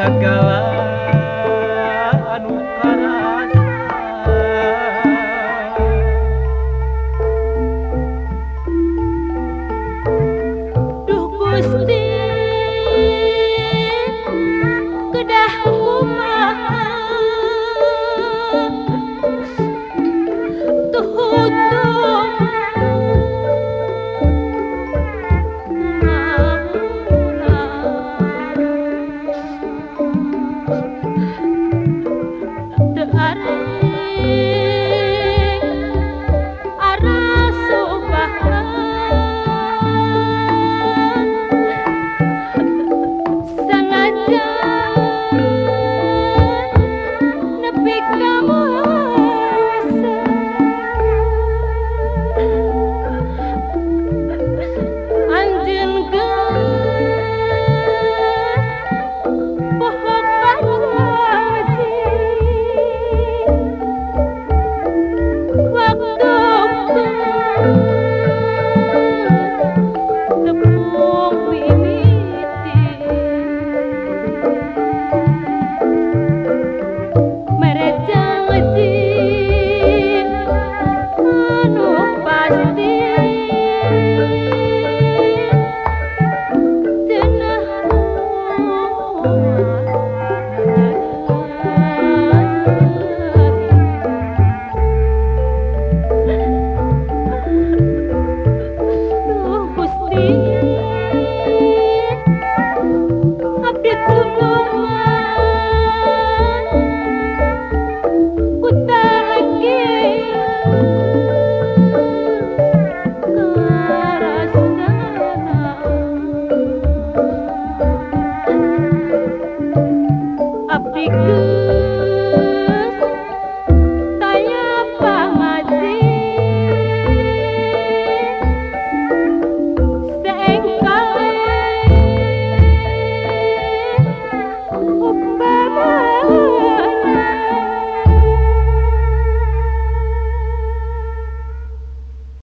I got segala forma.